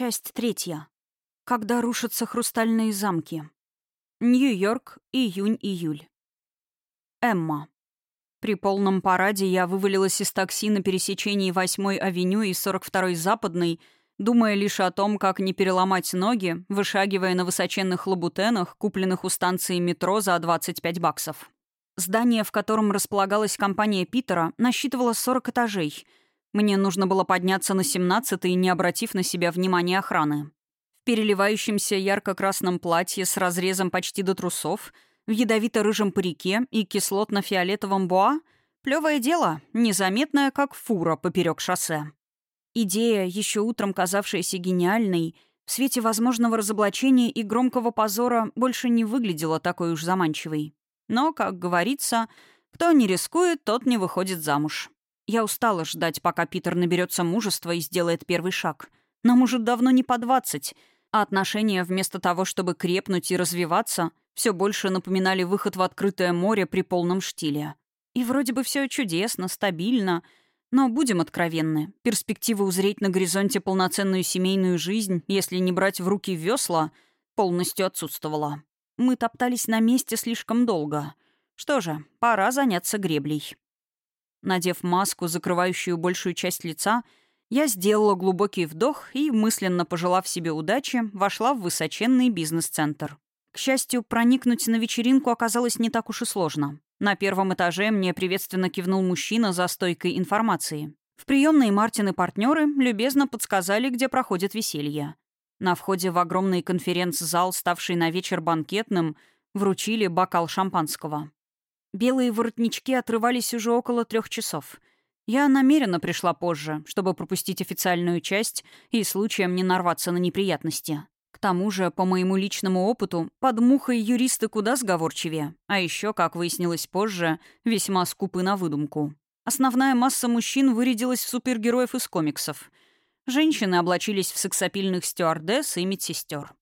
Часть третья. Когда рушатся хрустальные замки. Нью-Йорк, июнь-июль. Эмма. При полном параде я вывалилась из такси на пересечении 8-й авеню и 42-й Западной, думая лишь о том, как не переломать ноги, вышагивая на высоченных лабутенах, купленных у станции метро за 25 баксов. Здание, в котором располагалась компания Питера, насчитывало 40 этажей. Мне нужно было подняться на 17-й, не обратив на себя внимания охраны в переливающемся ярко-красном платье с разрезом почти до трусов, в ядовито-рыжем парике и кислотно-фиолетовом буа — плевое дело, незаметное, как фура поперек шоссе. Идея, еще утром казавшаяся гениальной, в свете возможного разоблачения и громкого позора больше не выглядела такой уж заманчивой. Но, как говорится, кто не рискует, тот не выходит замуж. Я устала ждать, пока Питер наберется мужества и сделает первый шаг. Нам уже давно не по двадцать — а отношения вместо того, чтобы крепнуть и развиваться, все больше напоминали выход в открытое море при полном штиле. И вроде бы все чудесно, стабильно, но будем откровенны, перспектива узреть на горизонте полноценную семейную жизнь, если не брать в руки весла, полностью отсутствовала. Мы топтались на месте слишком долго. Что же, пора заняться греблей. Надев маску, закрывающую большую часть лица, я сделала глубокий вдох и, мысленно пожелав себе удачи, вошла в высоченный бизнес-центр. К счастью, проникнуть на вечеринку оказалось не так уж и сложно. На первом этаже мне приветственно кивнул мужчина за стойкой информации. В приемной Мартин и партнеры любезно подсказали, где проходит веселье. На входе в огромный конференц-зал, ставший на вечер банкетным, вручили бокал шампанского. Белые воротнички отрывались уже около трех часов — я намеренно пришла позже, чтобы пропустить официальную часть и случаем не нарваться на неприятности. К тому же, по моему личному опыту, под мухой юристы куда сговорчивее, а еще, как выяснилось позже, весьма скупы на выдумку. Основная масса мужчин вырядилась в супергероев из комиксов. Женщины облачились в сексапильных стюардесс и медсестер.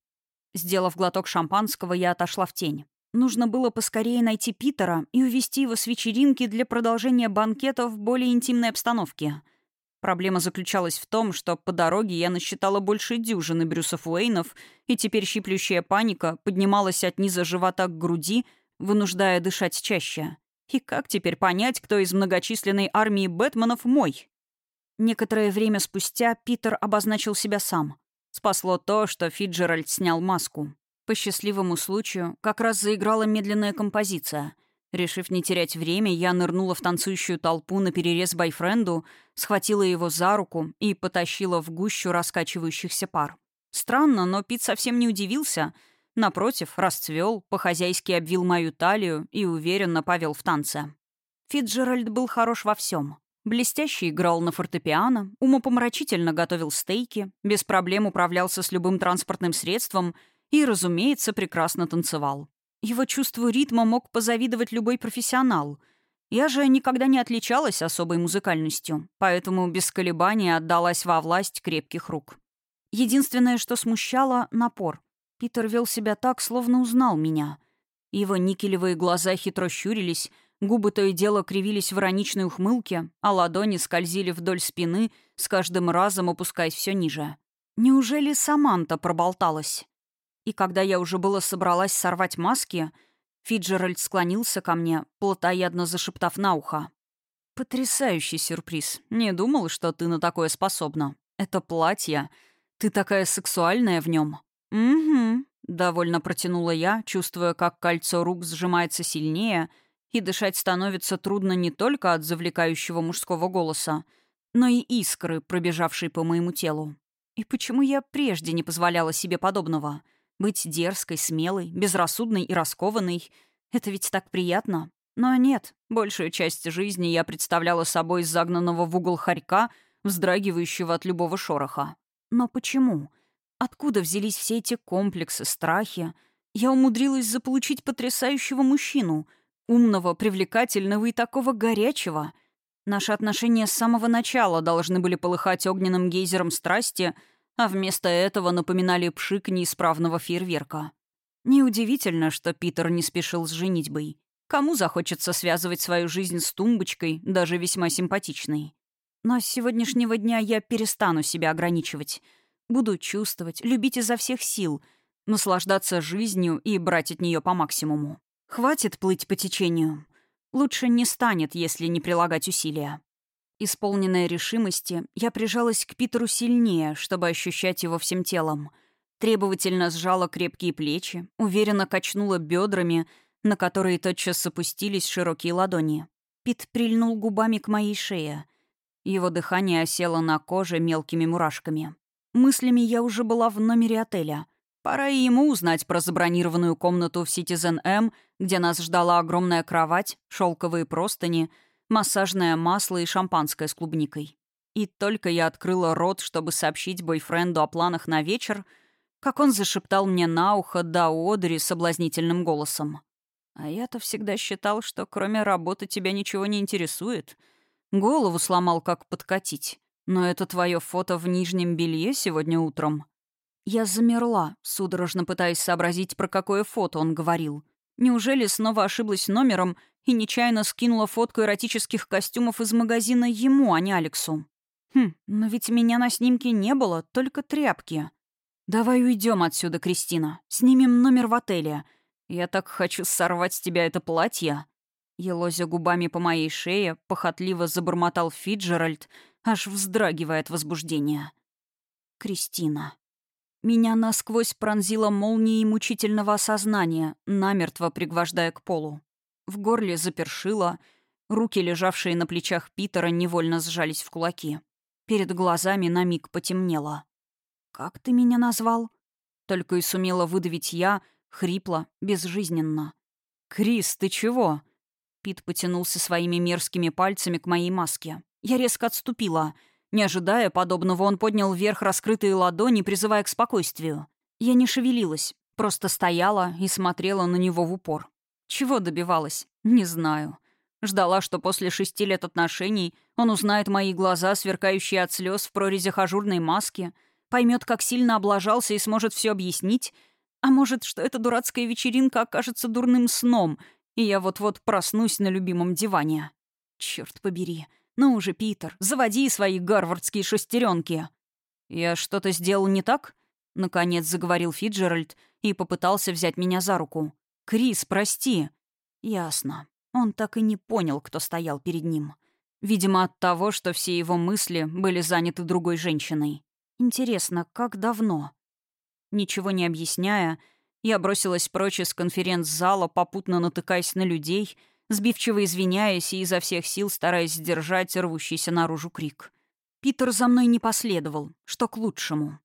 Сделав глоток шампанского, я отошла в тень. Нужно было поскорее найти Питера и увести его с вечеринки для продолжения банкета в более интимной обстановке. Проблема заключалась в том, что по дороге я насчитала больше дюжины Брюсов Уэйнов, и теперь щиплющая паника поднималась от низа живота к груди, вынуждая дышать чаще. И как теперь понять, кто из многочисленной армии Бэтменов мой? Некоторое время спустя Питер обозначил себя сам. Спасло то, что Фиджеральд снял маску. По счастливому случаю как раз заиграла медленная композиция. Решив не терять время, я нырнула в танцующую толпу на перерез бойфренду, схватила его за руку и потащила в гущу раскачивающихся пар. Странно, но Пит совсем не удивился. Напротив, расцвел, по-хозяйски обвил мою талию и уверенно повел в танце. Фитджеральд был хорош во всем. Блестяще играл на фортепиано, умопомрачительно готовил стейки, без проблем управлялся с любым транспортным средством — и, разумеется, прекрасно танцевал. Его чувству ритма мог позавидовать любой профессионал. Я же никогда не отличалась особой музыкальностью, поэтому без колебаний отдалась во власть крепких рук. Единственное, что смущало — напор. Питер вел себя так, словно узнал меня. Его никелевые глаза хитро щурились, губы то и дело кривились в ироничной ухмылке, а ладони скользили вдоль спины, с каждым разом опускаясь все ниже. Неужели Саманта проболталась? И когда я уже было собралась сорвать маски, Фиджеральд склонился ко мне, плотоядно зашептав на ухо. «Потрясающий сюрприз. Не думал, что ты на такое способна. Это платье. Ты такая сексуальная в нем. «Угу», — довольно протянула я, чувствуя, как кольцо рук сжимается сильнее, и дышать становится трудно не только от завлекающего мужского голоса, но и искры, пробежавшей по моему телу. И почему я прежде не позволяла себе подобного — быть дерзкой, смелой, безрассудной и раскованной — это ведь так приятно. Но нет, большую часть жизни я представляла собой загнанного в угол хорька, вздрагивающего от любого шороха. Но почему? Откуда взялись все эти комплексы, страхи? Я умудрилась заполучить потрясающего мужчину, умного, привлекательного и такого горячего. Наши отношения с самого начала должны были полыхать огненным гейзером страсти — а вместо этого напоминали пшик неисправного фейерверка. Неудивительно, что Питер не спешил с женитьбой. Кому захочется связывать свою жизнь с тумбочкой, даже весьма симпатичной? Но с сегодняшнего дня я перестану себя ограничивать. Буду чувствовать, любить изо всех сил, наслаждаться жизнью и брать от нее по максимуму. Хватит плыть по течению. Лучше не станет, если не прилагать усилия. Исполненная решимости, я прижалась к Питеру сильнее, чтобы ощущать его всем телом. Требовательно сжала крепкие плечи, уверенно качнула бедрами, на которые тотчас опустились широкие ладони. Пит прильнул губами к моей шее. Его дыхание осело на коже мелкими мурашками. Мыслями я уже была в номере отеля. Пора и ему узнать про забронированную комнату в Citizen M, где нас ждала огромная кровать, шелковые простыни, массажное масло и шампанское с клубникой. И только я открыла рот, чтобы сообщить бойфренду о планах на вечер, как он зашептал мне на ухо до одри соблазнительным голосом. «А я-то всегда считал, что кроме работы тебя ничего не интересует. Голову сломал, как подкатить. Но это твое фото в нижнем белье сегодня утром. Я замерла, судорожно пытаясь сообразить, про какое фото он говорил. Неужели снова ошиблась номером и нечаянно скинула фотку эротических костюмов из магазина ему, а не Алексу? Хм, но ведь меня на снимке не было, только тряпки. «Давай уйдем отсюда, Кристина. Снимем номер в отеле. Я так хочу сорвать с тебя это платье». Елозя губами по моей шее, похотливо забормотал Фиджеральд, аж вздрагивая от возбуждения. Кристина. Меня насквозь пронзила молнией мучительного осознания, намертво пригвождая к полу. В горле запершило, руки, лежавшие на плечах Питера, невольно сжались в кулаки. Перед глазами на миг потемнело. «Как ты меня назвал?» Только и сумела выдавить я, хрипло, безжизненно. «Крис, ты чего?» Пит потянулся своими мерзкими пальцами к моей маске. Я резко отступила. Не ожидая подобного, он поднял вверх раскрытые ладони, призывая к спокойствию. Я не шевелилась, просто стояла и смотрела на него в упор. Чего добивалась? Не знаю. Ждала, что после шести лет отношений он узнает мои глаза, сверкающие от слез в прорезях ажурной маски, поймет, как сильно облажался и сможет все объяснить, а может, что эта дурацкая вечеринка окажется дурным сном, и я вот-вот проснусь на любимом диване. Черт побери. «Ну уже, Питер, заводи свои гарвардские шестеренки. «Я что-то сделал не так?» — наконец заговорил Фиджеральд и попытался взять меня за руку. «Крис, прости». «Ясно. Он так и не понял, кто стоял перед ним. Видимо, от того, что все его мысли были заняты другой женщиной. Интересно, как давно?» Ничего не объясняя, я бросилась прочь из конференц-зала, попутно натыкаясь на людей — сбивчиво извиняясь и изо всех сил стараясь сдержать рвущийся наружу крик. Питер за мной не последовал, что к лучшему.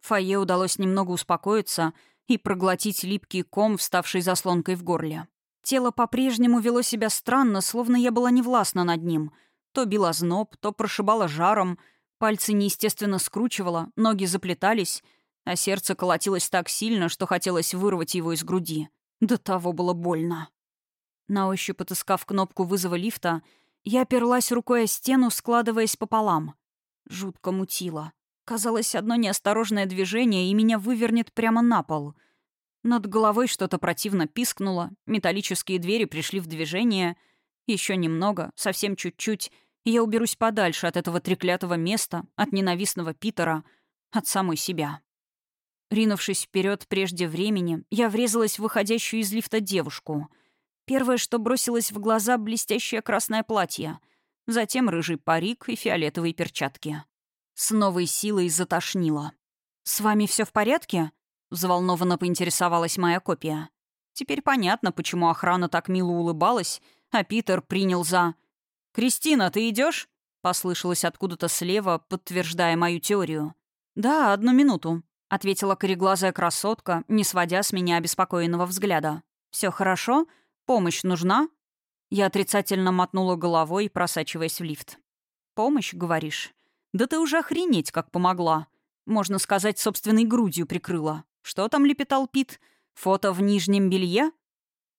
Фае удалось немного успокоиться и проглотить липкий ком, вставший заслонкой в горле. Тело по-прежнему вело себя странно, словно я была невластна над ним. То било зноб, то прошибало жаром, пальцы неестественно скручивало, ноги заплетались, а сердце колотилось так сильно, что хотелось вырвать его из груди. До того было больно. На ощупь отыскав кнопку вызова лифта, я оперлась рукой о стену, складываясь пополам. Жутко мутило. Казалось, одно неосторожное движение, и меня вывернет прямо на пол. Над головой что-то противно пискнуло, металлические двери пришли в движение. Еще немного, совсем чуть-чуть, и я уберусь подальше от этого треклятого места, от ненавистного Питера, от самой себя. Ринувшись вперед прежде времени, я врезалась в выходящую из лифта девушку — Первое, что бросилось в глаза, блестящее красное платье. Затем рыжий парик и фиолетовые перчатки. С новой силой затошнило. «С вами все в порядке?» — взволнованно поинтересовалась моя копия. Теперь понятно, почему охрана так мило улыбалась, а Питер принял за... «Кристина, ты идешь? послышалось откуда-то слева, подтверждая мою теорию. «Да, одну минуту», — ответила кореглазая красотка, не сводя с меня обеспокоенного взгляда. Все хорошо?» Помощь нужна?» Я отрицательно мотнула головой, просачиваясь в лифт. «Помощь, говоришь? Да ты уже охренеть, как помогла. Можно сказать, собственной грудью прикрыла. Что там лепетал Пит? Фото в нижнем белье?»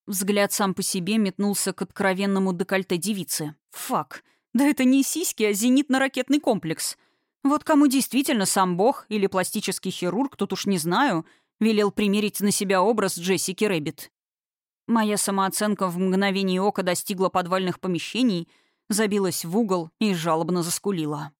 Взгляд сам по себе метнулся к откровенному декольте девицы. «Фак. Да это не сиськи, а зенитно-ракетный комплекс. Вот кому действительно сам бог или пластический хирург, тут уж не знаю, велел примерить на себя образ Джессики Рэббит. Моя самооценка в мгновение ока достигла подвальных помещений, забилась в угол и жалобно заскулила.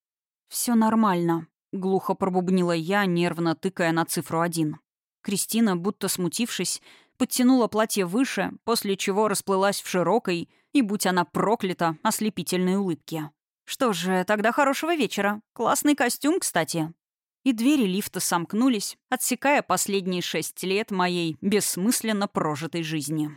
Все нормально», — глухо пробубнила я, нервно тыкая на цифру один. Кристина, будто смутившись, подтянула платье выше, после чего расплылась в широкой и, будь она проклята, ослепительной улыбке. «Что же, тогда хорошего вечера. Классный костюм, кстати». И двери лифта сомкнулись, отсекая последние шесть лет моей бессмысленно прожитой жизни.